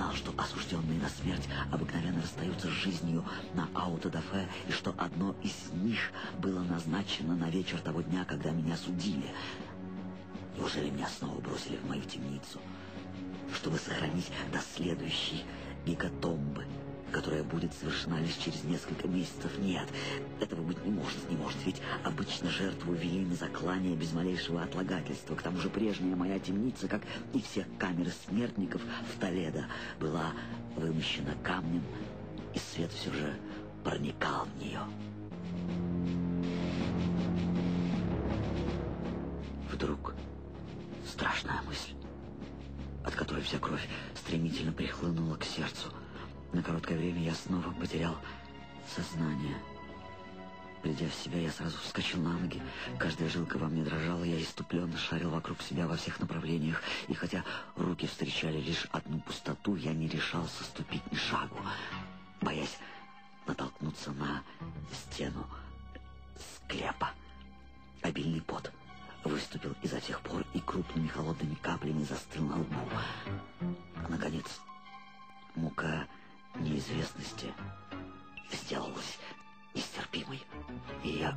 знал, что осужденные на смерть обыкновенно расстаются с жизнью на аутодафе, и что одно из них было назначено на вечер того дня, когда меня судили. Неужели меня снова бросили в мою темницу, чтобы сохранить до следующей гекатомбы? Которая будет совершена лишь через несколько месяцев. Нет, этого быть не может, не может, ведь обычно жертву вели на заклание без малейшего отлагательства. К тому же прежняя моя темница, как и все камеры смертников в Толедо, была вымощена камнем, и свет все же проникал в нее. Вдруг страшная мысль, от которой вся кровь стремительно прихлынула к сердцу — на короткое время я снова потерял сознание. Придя в себя, я сразу вскочил на ноги. Каждая жилка во мне дрожала, я иступленно шарил вокруг себя во всех направлениях. И хотя руки встречали лишь одну пустоту, я не решался ступить ни шагу, боясь натолкнуться на стену склепа. Обильный пот выступил изо всех пор и крупными холодными каплями застыл на лбу.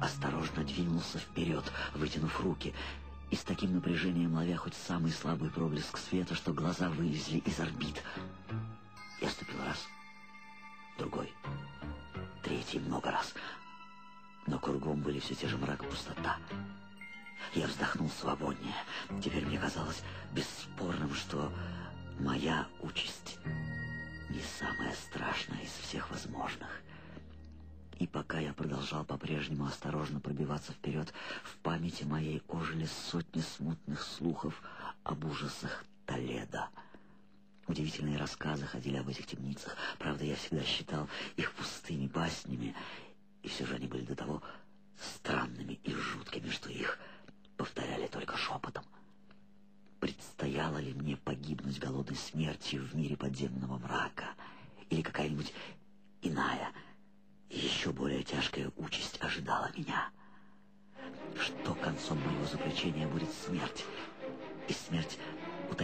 Осторожно двинулся вперед, вытянув руки, и с таким напряжением ловя хоть самый слабый проблеск света, что глаза вылезли из орбит. Я ступил раз, другой, третий много раз, но кругом были все те же мрак и пустота. Я вздохнул свободнее. Теперь мне казалось бесспорным, что моя участь пока я продолжал по-прежнему осторожно пробиваться вперед, в памяти моей ожили сотни смутных слухов об ужасах Толеда. Удивительные рассказы ходили об этих темницах. Правда, я всегда считал их пустыми баснями,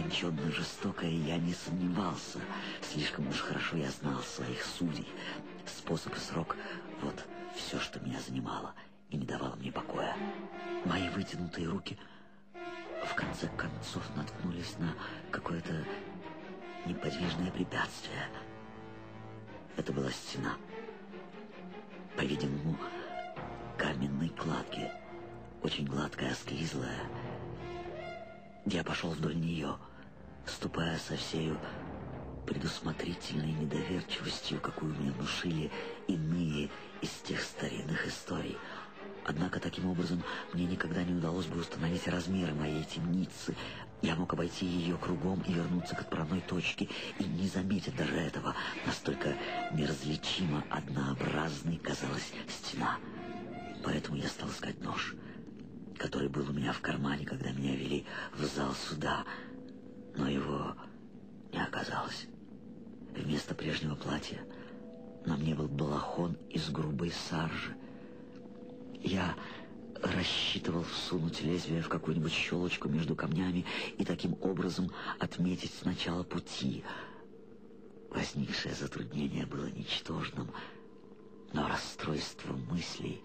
утонченная, жестокая, я не сомневался. Слишком уж хорошо я знал своих судей. Способ и срок — вот все, что меня занимало и не давало мне покоя. Мои вытянутые руки — в конце концов наткнулись на какое-то неподвижное препятствие. Это была стена. По-видимому, каменной кладки, очень гладкая, склизлая. Я пошел вдоль нее, ступая со всею предусмотрительной недоверчивостью, какую мне внушили иные из тех старинных историй — Однако таким образом мне никогда не удалось бы установить размеры моей темницы. Я мог обойти ее кругом и вернуться к отправной точке, и не заметить даже этого. Настолько неразличимо однообразной казалась стена. Поэтому я стал искать нож, который был у меня в кармане, когда меня вели в зал суда. Но его не оказалось. Вместо прежнего платья на мне был балахон из грубой саржи, я рассчитывал всунуть лезвие в какую-нибудь щелочку между камнями и таким образом отметить начало пути. Возникшее затруднение было ничтожным, но расстройство мыслей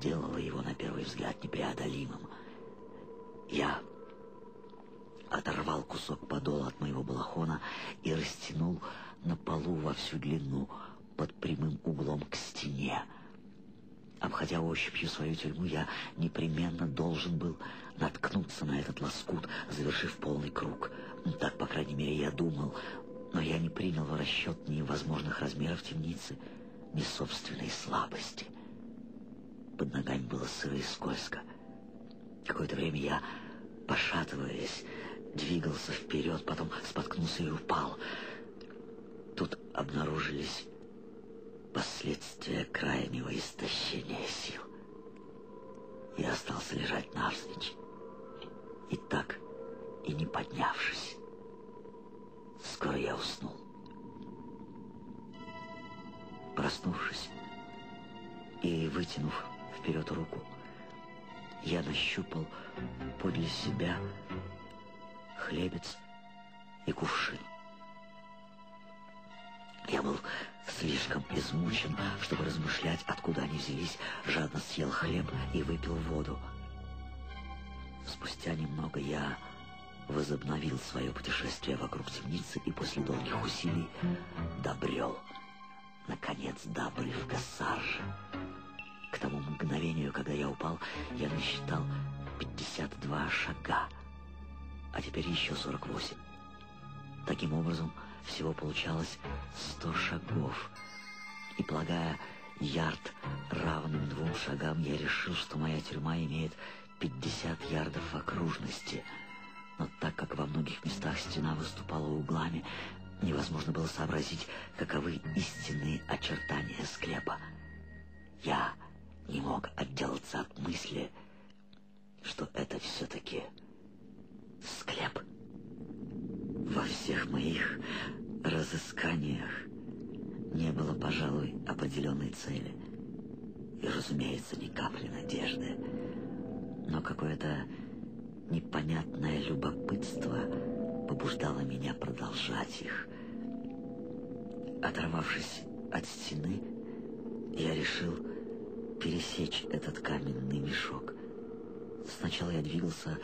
делало его на первый взгляд непреодолимым. Я оторвал кусок подола от моего балахона и растянул на полу во всю длину под прямым углом к стене. Обходя ощупью свою тюрьму, я непременно должен был наткнуться на этот лоскут, завершив полный круг. Так, по крайней мере, я думал, но я не принял в расчет ни возможных размеров темницы, ни собственной слабости. Под ногами было сыро и скользко. Какое-то время я, пошатываясь, двигался вперед, потом споткнулся и упал. Тут обнаружились последствия крайнего истощения сил. Я остался лежать навзничь. И так, и не поднявшись, скоро я уснул. Проснувшись и вытянув вперед руку, я нащупал подле себя хлебец и кувшин. был слишком измучен, чтобы размышлять, откуда они взялись, жадно съел хлеб и выпил воду. Спустя немного я возобновил свое путешествие вокруг темницы и после долгих усилий добрел, наконец, до обрывка Саржи. К тому мгновению, когда я упал, я насчитал 52 шага, а теперь еще 48. Таким образом, всего получалось 100 шагов. И полагая ярд равным двум шагам, я решил, что моя тюрьма имеет 50 ярдов окружности. Но так как во многих местах стена выступала углами, невозможно было сообразить, каковы истинные очертания склепа. Я не мог отделаться от мысли, что это все-таки склеп. Во всех моих разысканиях не было, пожалуй, определенной цели. И, разумеется, ни капли надежды. Но какое-то непонятное любопытство побуждало меня продолжать их. Оторвавшись от стены, я решил пересечь этот каменный мешок. Сначала я двигался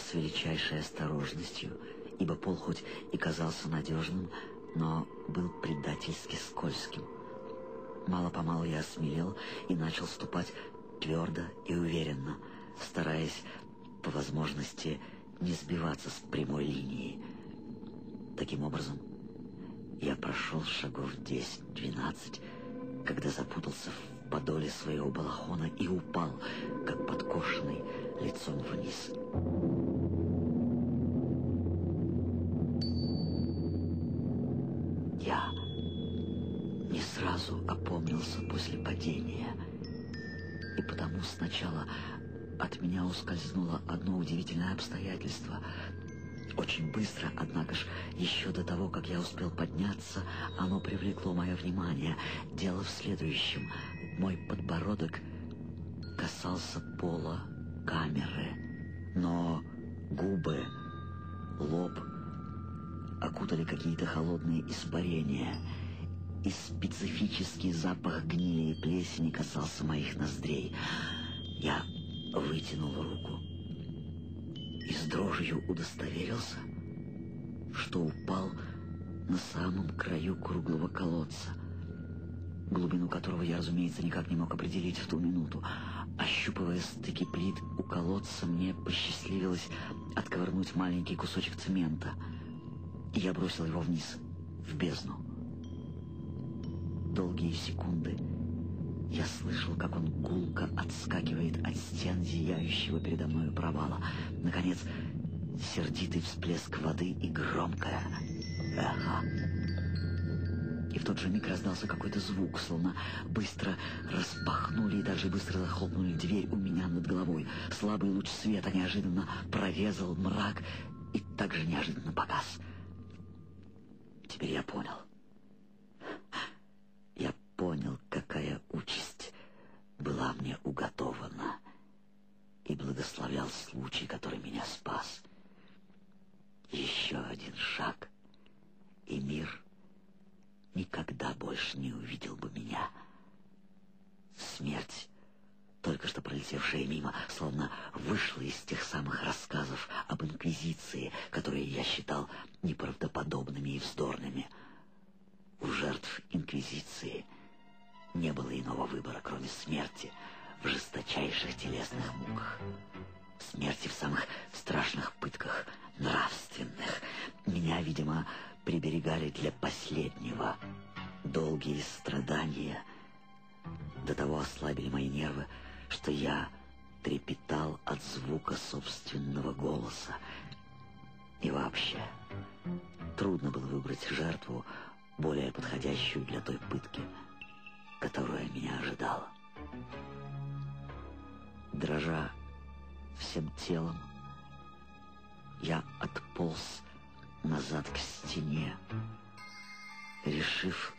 с величайшей осторожностью, ибо пол хоть и казался надежным, но был предательски скользким. Мало-помалу я осмелел и начал ступать твердо и уверенно, стараясь по возможности не сбиваться с прямой линии. Таким образом, я прошел шагов 10-12, когда запутался в подоле своего балахона и упал, как подкошенный, лицом вниз. Сразу опомнился после падения, и потому сначала от меня ускользнуло одно удивительное обстоятельство. Очень быстро, однако ж, еще до того, как я успел подняться, оно привлекло мое внимание. Дело в следующем. Мой подбородок касался пола камеры, но губы, лоб окутали какие-то холодные испарения, и специфический запах гнили и плесени касался моих ноздрей. Я вытянул руку и с дрожью удостоверился, что упал на самом краю круглого колодца, глубину которого я, разумеется, никак не мог определить в ту минуту. Ощупывая стыки плит у колодца, мне посчастливилось отковырнуть маленький кусочек цемента, я бросил его вниз, в бездну. Долгие секунды я слышал, как он гулко отскакивает от стен зияющего передо мною провала. Наконец, сердитый всплеск воды и громкое эхо. И в тот же миг раздался какой-то звук, словно быстро распахнули и также быстро захлопнули дверь у меня над головой. Слабый луч света неожиданно прорезал мрак и также неожиданно погас. Теперь я понял, какая участь была мне уготована, и благословлял случай, который меня спас. Еще один шаг, и мир никогда больше не увидел бы меня. Смерть, только что пролетевшая мимо, словно вышла из тех самых рассказов об Инквизиции, которые я считал неправдоподобными и вздорными. У жертв Инквизиции — не было иного выбора, кроме смерти в жесточайших телесных муках. Смерти в самых страшных пытках, нравственных. Меня, видимо, приберегали для последнего. Долгие страдания до того ослабили мои нервы, что я трепетал от звука собственного голоса. И вообще, трудно было выбрать жертву, более подходящую для той пытки — которая меня ожидала. Дрожа всем телом, я отполз назад к стене, решив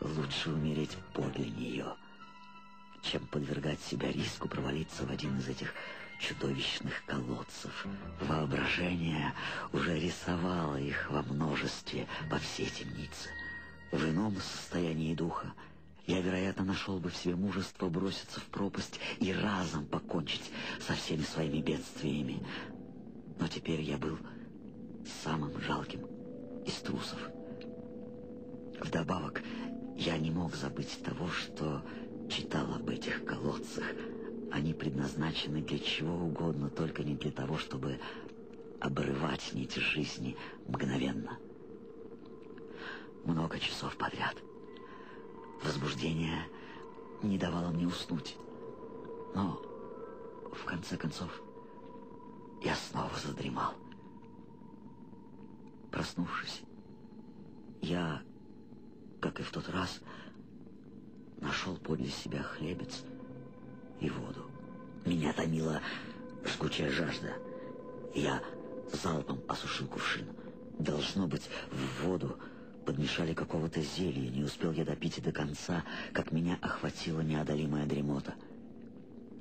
лучше умереть подле нее, чем подвергать себя риску провалиться в один из этих чудовищных колодцев. Воображение уже рисовало их во множестве по всей темнице. В ином состоянии духа я, вероятно, нашел бы в себе мужество броситься в пропасть и разом покончить со всеми своими бедствиями. Но теперь я был самым жалким из трусов. Вдобавок, я не мог забыть того, что читал об этих колодцах. Они предназначены для чего угодно, только не для того, чтобы обрывать нить жизни мгновенно. Много часов подряд. Возбуждение не давало мне уснуть. Но, в конце концов, я снова задремал. Проснувшись, я, как и в тот раз, нашел подле себя хлебец и воду. Меня томила жгучая жажда. Я залпом осушил кувшин. Должно быть, в воду подмешали какого-то зелья. Не успел я допить и до конца, как меня охватила неодолимая дремота.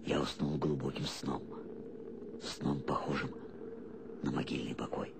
Я уснул глубоким сном. Сном, похожим на могильный покой.